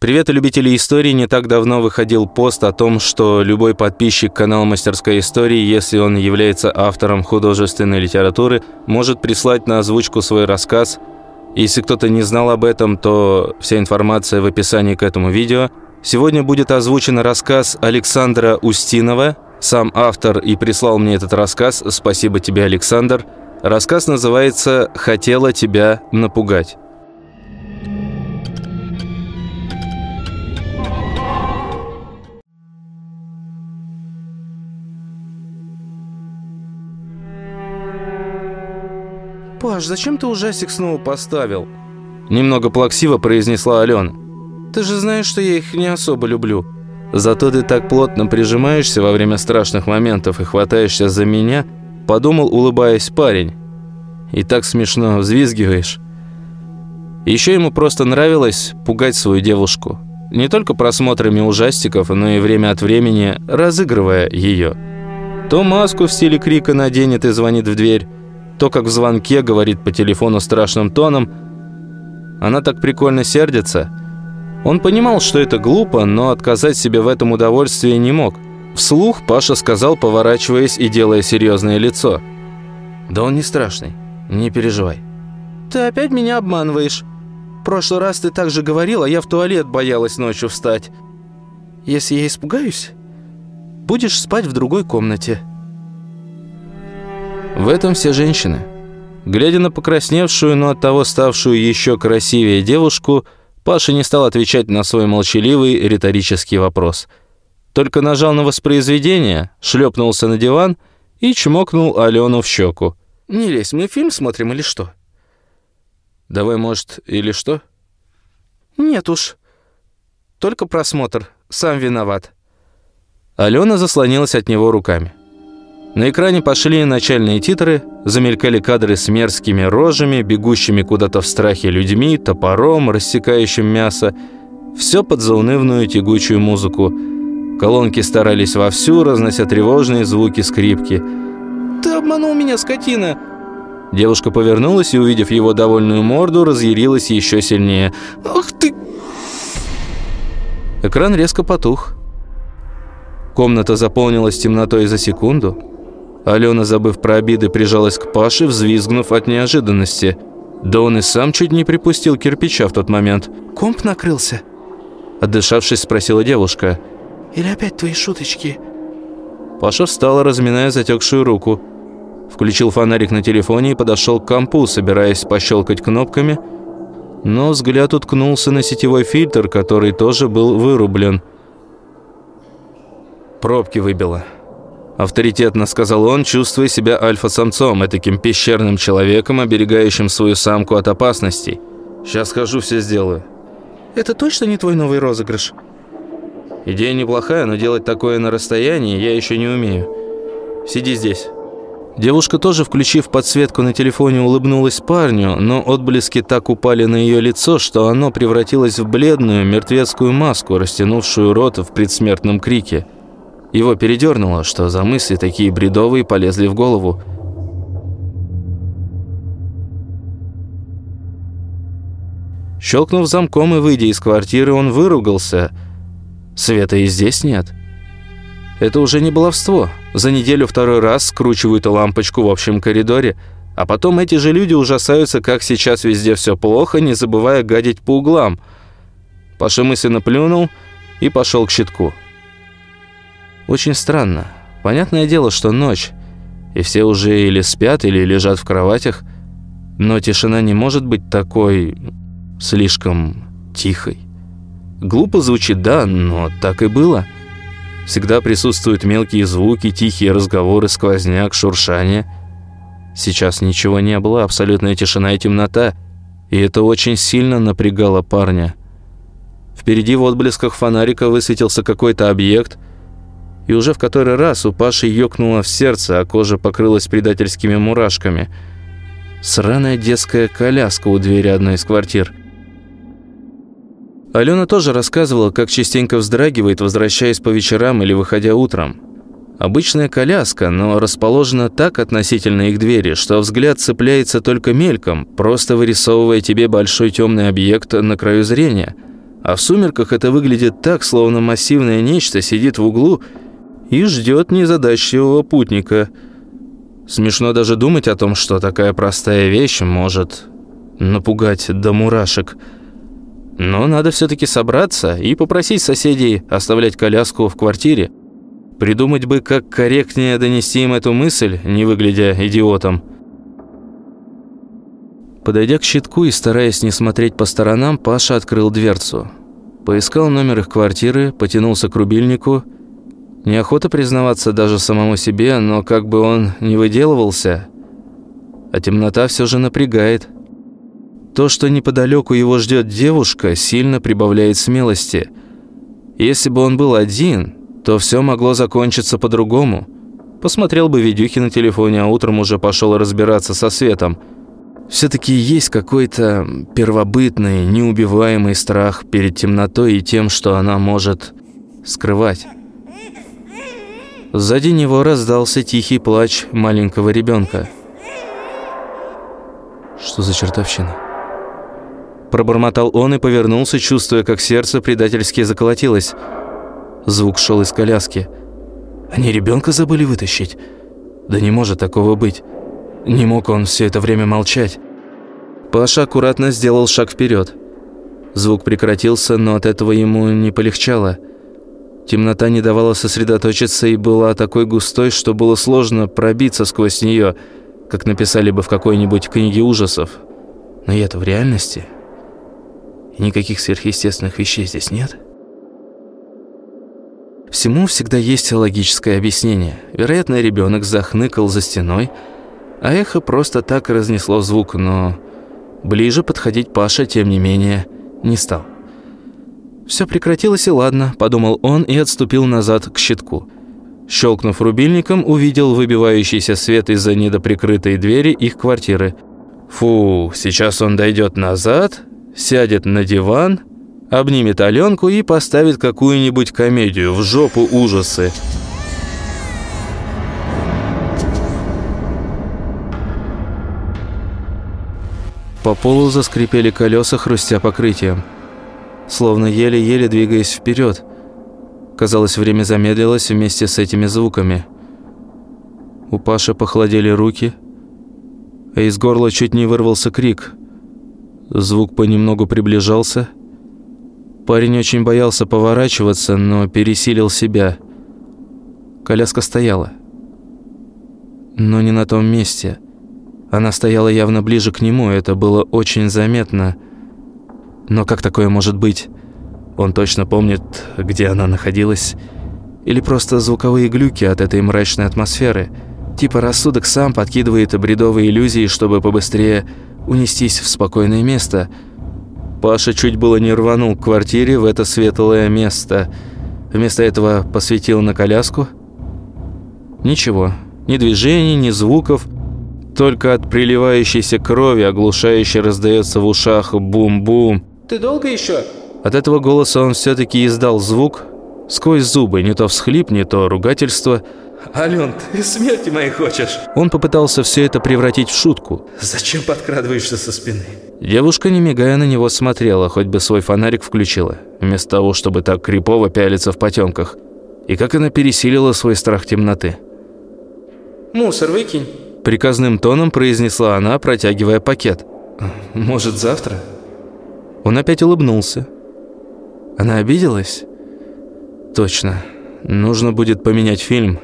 Привет, любители истории! Не так давно выходил пост о том, что любой подписчик канала «Мастерская история», если он является автором художественной литературы, может прислать на озвучку свой рассказ. Если кто-то не знал об этом, то вся информация в описании к этому видео. Сегодня будет озвучен рассказ Александра Устинова. Сам автор и прислал мне этот рассказ. Спасибо тебе, Александр. Рассказ называется «Хотела тебя напугать». «Паш, зачем ты ужастик снова поставил?» Немного плаксиво произнесла Алена. «Ты же знаешь, что я их не особо люблю. Зато ты так плотно прижимаешься во время страшных моментов и хватаешься за меня», подумал, улыбаясь парень. «И так смешно взвизгиваешь». Еще ему просто нравилось пугать свою девушку. Не только просмотрами ужастиков, но и время от времени разыгрывая ее. То маску в стиле крика наденет и звонит в дверь, то, как в звонке говорит по телефону страшным тоном. Она так прикольно сердится. Он понимал, что это глупо, но отказать себе в этом удовольствии не мог. Вслух Паша сказал, поворачиваясь и делая серьезное лицо. «Да он не страшный, не переживай». «Ты опять меня обманываешь. В прошлый раз ты так же говорил, а я в туалет боялась ночью встать. Если я испугаюсь, будешь спать в другой комнате». В этом все женщины. Глядя на покрасневшую, но оттого ставшую еще красивее девушку, Паша не стал отвечать на свой молчаливый риторический вопрос. Только нажал на воспроизведение, шлепнулся на диван и чмокнул Алену в щеку. «Не лезь, мы фильм смотрим или что?» «Давай, может, или что?» «Нет уж. Только просмотр. Сам виноват». Алена заслонилась от него руками. На экране пошли начальные титры, замелькали кадры с мерзкими рожами, бегущими куда-то в страхе людьми, топором, рассекающим мясо. Все под заунывную тягучую музыку. Колонки старались вовсю, разнося тревожные звуки скрипки. «Ты обманул меня, скотина!» Девушка повернулась и, увидев его довольную морду, разъярилась еще сильнее. «Ах ты!» Экран резко потух. Комната заполнилась темнотой за секунду. Алена, забыв про обиды, прижалась к Паше, взвизгнув от неожиданности. Да он и сам чуть не припустил кирпича в тот момент. «Комп накрылся?» Отдышавшись, спросила девушка. «Или опять твои шуточки?» Паша встала, разминая затекшую руку. Включил фонарик на телефоне и подошел к компу, собираясь пощелкать кнопками, но взгляд уткнулся на сетевой фильтр, который тоже был вырублен. Пробки выбило. Авторитетно сказал он, чувствуя себя альфа-самцом, таким пещерным человеком, оберегающим свою самку от опасностей. «Сейчас схожу, все сделаю». «Это точно не твой новый розыгрыш?» «Идея неплохая, но делать такое на расстоянии я еще не умею. Сиди здесь». Девушка тоже, включив подсветку на телефоне, улыбнулась парню, но отблески так упали на ее лицо, что оно превратилось в бледную мертвецкую маску, растянувшую рот в предсмертном крике. Его передернуло, что за мысли такие бредовые полезли в голову. Щелкнув замком и выйдя из квартиры, он выругался. Света и здесь нет. Это уже не баловство. За неделю второй раз скручивают лампочку в общем коридоре, а потом эти же люди ужасаются, как сейчас везде все плохо, не забывая гадить по углам. Паша мысленно плюнул и пошел к щитку. Очень странно. Понятное дело, что ночь, и все уже или спят, или лежат в кроватях, но тишина не может быть такой... слишком тихой. Глупо звучит, да, но так и было. Всегда присутствуют мелкие звуки, тихие разговоры, сквозняк, шуршание. Сейчас ничего не было, абсолютная тишина и темнота, и это очень сильно напрягало парня. Впереди в отблесках фонарика высветился какой-то объект – и уже в который раз у Паши ёкнуло в сердце, а кожа покрылась предательскими мурашками. Сраная детская коляска у двери одной из квартир. Алена тоже рассказывала, как частенько вздрагивает, возвращаясь по вечерам или выходя утром. Обычная коляска, но расположена так относительно их двери, что взгляд цепляется только мельком, просто вырисовывая тебе большой темный объект на краю зрения. А в сумерках это выглядит так, словно массивное нечто сидит в углу и ждет незадачливого путника. Смешно даже думать о том, что такая простая вещь может напугать до мурашек. Но надо все-таки собраться и попросить соседей оставлять коляску в квартире. Придумать бы, как корректнее донести им эту мысль, не выглядя идиотом. Подойдя к щитку и стараясь не смотреть по сторонам, Паша открыл дверцу. Поискал номер их квартиры, потянулся к рубильнику. Неохота признаваться даже самому себе, но как бы он не выделывался, а темнота все же напрягает. То, что неподалеку его ждет девушка, сильно прибавляет смелости. Если бы он был один, то все могло закончиться по-другому. Посмотрел бы видюхи на телефоне, а утром уже пошел разбираться со светом. Все-таки есть какой-то первобытный, неубиваемый страх перед темнотой и тем, что она может скрывать. Сзади него раздался тихий плач маленького ребенка. Что за чертовщина? Пробормотал он и повернулся, чувствуя, как сердце предательски заколотилось. Звук шел из коляски. Они ребенка забыли вытащить? Да не может такого быть. Не мог он все это время молчать. Паша аккуратно сделал шаг вперед. Звук прекратился, но от этого ему не полегчало. Темнота не давала сосредоточиться и была такой густой, что было сложно пробиться сквозь нее, как написали бы в какой-нибудь книге ужасов. Но я-то в реальности. И никаких сверхъестественных вещей здесь нет. Всему всегда есть логическое объяснение. Вероятно, ребенок захныкал за стеной, а эхо просто так разнесло звук, но ближе подходить Паша, тем не менее, не стал. «Все прекратилось и ладно», – подумал он и отступил назад к щитку. Щелкнув рубильником, увидел выбивающийся свет из-за недоприкрытой двери их квартиры. «Фу, сейчас он дойдет назад, сядет на диван обнимет Аленку и поставит какую-нибудь комедию в жопу ужасы. По полу заскрипели колеса, хрустя покрытием. Словно еле-еле двигаясь вперед. Казалось, время замедлилось вместе с этими звуками. У Паши похолодели руки, а из горла чуть не вырвался крик. Звук понемногу приближался – Парень очень боялся поворачиваться, но пересилил себя. Коляска стояла. Но не на том месте. Она стояла явно ближе к нему, это было очень заметно. Но как такое может быть? Он точно помнит, где она находилась. Или просто звуковые глюки от этой мрачной атмосферы. Типа рассудок сам подкидывает бредовые иллюзии, чтобы побыстрее унестись в спокойное место – Паша чуть было не рванул к квартире в это светлое место. Вместо этого посветил на коляску. Ничего, ни движений, ни звуков. Только от приливающейся крови оглушающе раздается в ушах бум-бум. «Ты долго еще?» От этого голоса он все-таки издал звук сквозь зубы, не то всхлип, не то ругательство – «Ален, ты смерти моей хочешь?» Он попытался все это превратить в шутку. «Зачем подкрадываешься со спины?» Девушка, не мигая на него, смотрела, хоть бы свой фонарик включила, вместо того, чтобы так крипово пялиться в потемках. И как она пересилила свой страх темноты. «Мусор выкинь», – приказным тоном произнесла она, протягивая пакет. «Может, завтра?» Он опять улыбнулся. Она обиделась? Точно. Нужно будет поменять фильм.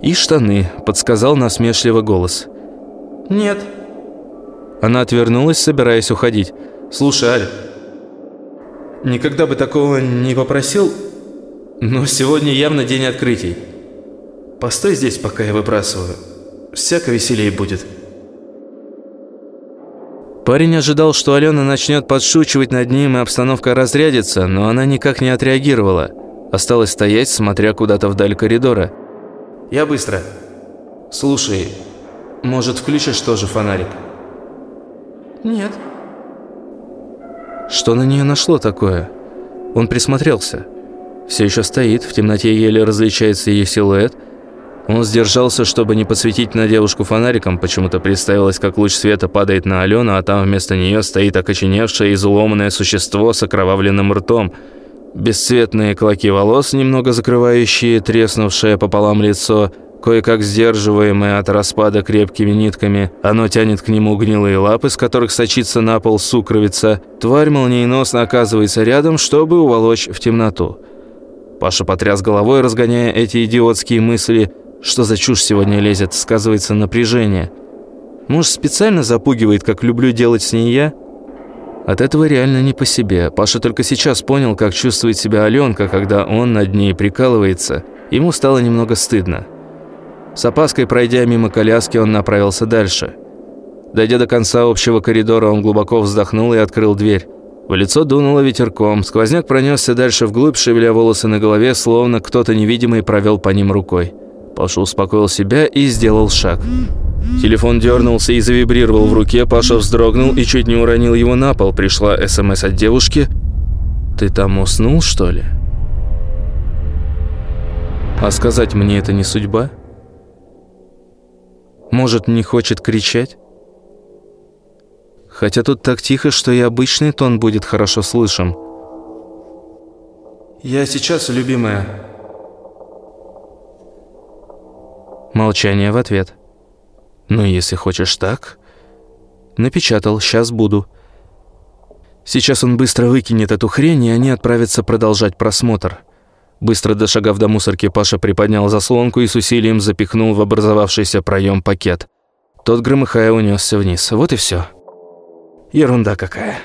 «И штаны», – подсказал насмешливо голос. «Нет». Она отвернулась, собираясь уходить. «Слушай, Аля, никогда бы такого не попросил, но сегодня явно день открытий. Постой здесь, пока я выбрасываю. Всяко веселее будет». Парень ожидал, что Алена начнет подшучивать над ним, и обстановка разрядится, но она никак не отреагировала. Осталась стоять, смотря куда-то вдаль коридора. Я быстро. Слушай, может, включишь тоже фонарик? Нет. Что на нее нашло такое? Он присмотрелся. Все еще стоит, в темноте еле различается ее силуэт. Он сдержался, чтобы не подсветить на девушку фонариком, почему-то представилось, как луч света падает на Алену, а там вместо нее стоит окоченевшее и изломанное существо с окровавленным ртом. Бесцветные клоки волос, немного закрывающие треснувшее пополам лицо, кое-как сдерживаемое от распада крепкими нитками. Оно тянет к нему гнилые лапы, с которых сочится на пол сукровица. Тварь молниеносно оказывается рядом, чтобы уволочь в темноту. Паша потряс головой, разгоняя эти идиотские мысли – что за чушь сегодня лезет, сказывается напряжение. Может, специально запугивает, как люблю делать с ней я? От этого реально не по себе. Паша только сейчас понял, как чувствует себя Аленка, когда он над ней прикалывается. Ему стало немного стыдно. С опаской пройдя мимо коляски, он направился дальше. Дойдя до конца общего коридора, он глубоко вздохнул и открыл дверь. В лицо дунуло ветерком, сквозняк пронесся дальше вглубь, шевеля волосы на голове, словно кто-то невидимый провел по ним рукой. Паша успокоил себя и сделал шаг. Телефон дернулся и завибрировал в руке, Паша вздрогнул и чуть не уронил его на пол. Пришла СМС от девушки. «Ты там уснул, что ли?» «А сказать мне это не судьба?» «Может, не хочет кричать?» Хотя тут так тихо, что и обычный тон будет хорошо слышен. «Я сейчас, любимая», Молчание в ответ. «Ну, если хочешь так...» Напечатал «Сейчас буду». Сейчас он быстро выкинет эту хрень, и они отправятся продолжать просмотр. Быстро дошагав до мусорки, Паша приподнял заслонку и с усилием запихнул в образовавшийся проем пакет. Тот, громыхая, унесся вниз. Вот и все. Ерунда какая.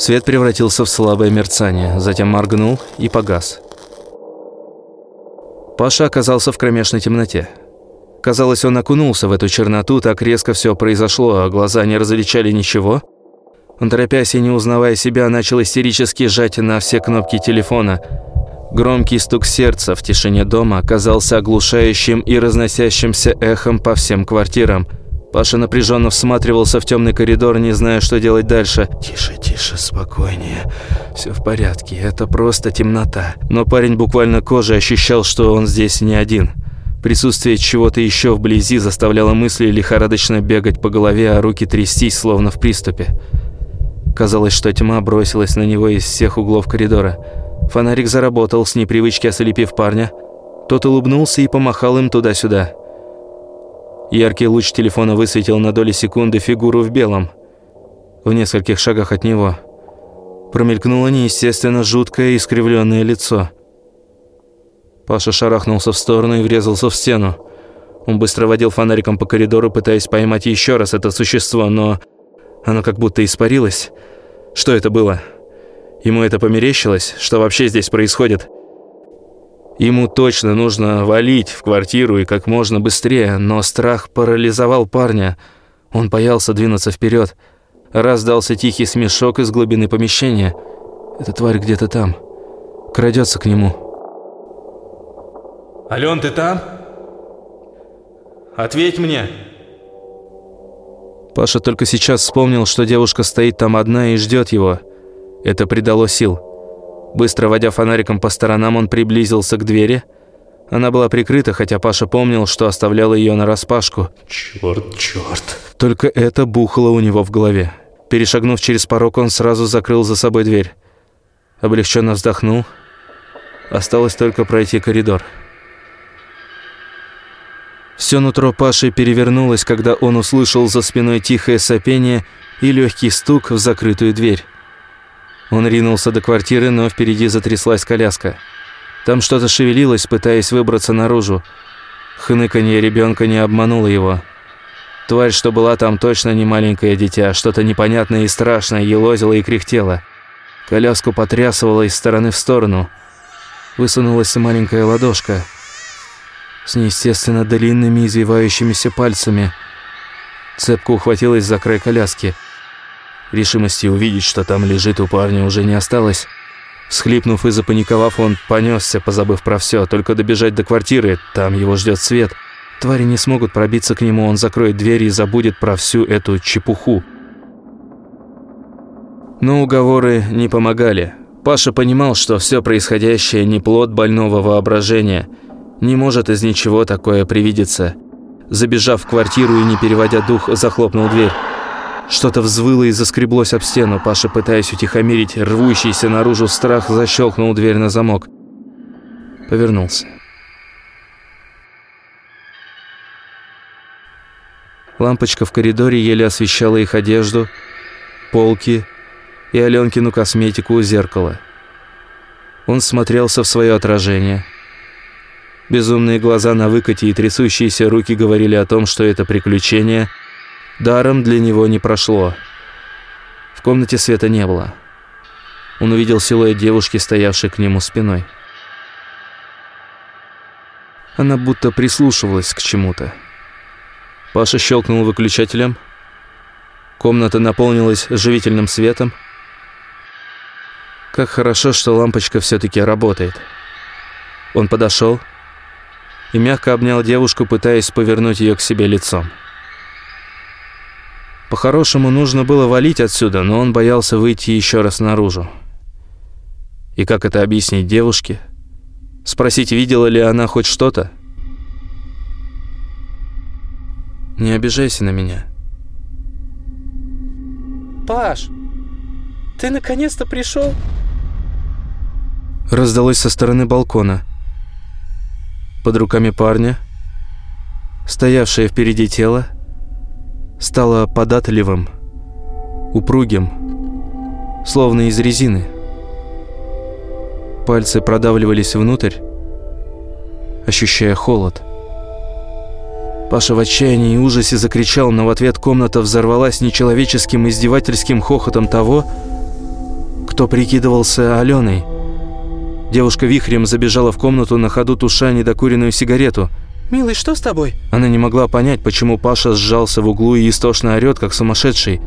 Свет превратился в слабое мерцание, затем моргнул и погас. Паша оказался в кромешной темноте. Казалось, он окунулся в эту черноту, так резко все произошло, а глаза не различали ничего. Он, торопясь и не узнавая себя, начал истерически сжать на все кнопки телефона. Громкий стук сердца в тишине дома оказался оглушающим и разносящимся эхом по всем квартирам – Паша напряженно всматривался в темный коридор, не зная, что делать дальше. «Тише, тише, спокойнее. Все в порядке, это просто темнота». Но парень буквально кожей ощущал, что он здесь не один. Присутствие чего-то еще вблизи заставляло мысли лихорадочно бегать по голове, а руки трястись, словно в приступе. Казалось, что тьма бросилась на него из всех углов коридора. Фонарик заработал, с непривычки ослепив парня. Тот улыбнулся и помахал им туда-сюда. Яркий луч телефона высветил на доли секунды фигуру в белом. В нескольких шагах от него промелькнуло неестественно жуткое искривленное лицо. Паша шарахнулся в сторону и врезался в стену. Он быстро водил фонариком по коридору, пытаясь поймать еще раз это существо, но оно как будто испарилось. Что это было? Ему это померещилось? Что вообще здесь происходит? Ему точно нужно валить в квартиру и как можно быстрее, но страх парализовал парня. Он боялся двинуться вперед. Раздался тихий смешок из глубины помещения. Эта тварь где-то там. Крадется к нему. «Ален, ты там? Ответь мне!» Паша только сейчас вспомнил, что девушка стоит там одна и ждет его. Это придало сил. Быстро водя фонариком по сторонам, он приблизился к двери. Она была прикрыта, хотя Паша помнил, что оставлял ее нараспашку. «Черт, черт!» Только это бухало у него в голове. Перешагнув через порог, он сразу закрыл за собой дверь. Облегченно вздохнул. Осталось только пройти коридор. Все нутро Паши перевернулось, когда он услышал за спиной тихое сопение и легкий стук в закрытую дверь. Он ринулся до квартиры, но впереди затряслась коляска. Там что-то шевелилось, пытаясь выбраться наружу. Хныканье ребенка не обмануло его. Тварь, что была там, точно не маленькое дитя. Что-то непонятное и страшное елозило и кряхтело. Коляску потрясывало из стороны в сторону. Высунулась маленькая ладошка с неестественно длинными извивающимися пальцами. Цепка ухватилась за край коляски – Решимости увидеть, что там лежит у парня, уже не осталось. Схлипнув и запаниковав, он понесся, позабыв про все, только добежать до квартиры, там его ждет свет. Твари не смогут пробиться к нему, он закроет дверь и забудет про всю эту чепуху. Но уговоры не помогали. Паша понимал, что все происходящее не плод больного воображения. Не может из ничего такое привидеться. Забежав в квартиру и не переводя дух, захлопнул дверь. Что-то взвыло и заскреблось об стену. Паша, пытаясь утихомирить рвущийся наружу страх, защелкнул дверь на замок. Повернулся. Лампочка в коридоре еле освещала их одежду, полки и Аленкину косметику у зеркала. Он смотрелся в свое отражение. Безумные глаза на выкате и трясущиеся руки говорили о том, что это приключение даром для него не прошло. В комнате света не было. Он увидел силуэт девушки, стоявшей к нему спиной. Она будто прислушивалась к чему-то. Паша щелкнул выключателем. Комната наполнилась живительным светом. Как хорошо, что лампочка все-таки работает. Он подошел и мягко обнял девушку, пытаясь повернуть ее к себе лицом. По-хорошему нужно было валить отсюда, но он боялся выйти еще раз наружу. И как это объяснить девушке? Спросить, видела ли она хоть что-то? Не обижайся на меня. Паш, ты наконец-то пришел? Раздалось со стороны балкона. Под руками парня, стоявшее впереди тело, стало податливым, упругим, словно из резины. Пальцы продавливались внутрь, ощущая холод. Паша в отчаянии и ужасе закричал, но в ответ комната взорвалась нечеловеческим издевательским хохотом того, кто прикидывался Аленой. Девушка вихрем забежала в комнату на ходу туша недокуренную сигарету. «Милый, что с тобой?» Она не могла понять, почему Паша сжался в углу и истошно орёт, как сумасшедший.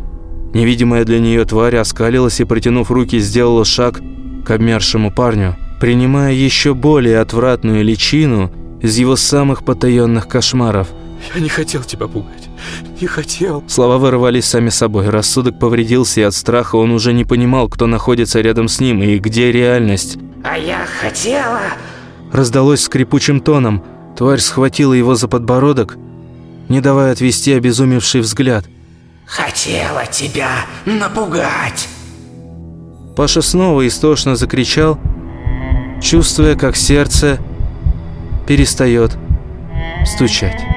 Невидимая для нее тварь оскалилась и, протянув руки, сделала шаг к обмершему парню, принимая еще более отвратную личину из его самых потаенных кошмаров – я не хотел тебя пугать. Не хотел. Слова вырывались сами собой. Рассудок повредился, и от страха он уже не понимал, кто находится рядом с ним и где реальность. А я хотела... Раздалось скрипучим тоном. Тварь схватила его за подбородок, не давая отвести обезумевший взгляд. «Хотела тебя напугать!» Паша снова истошно закричал, чувствуя, как сердце перестает стучать.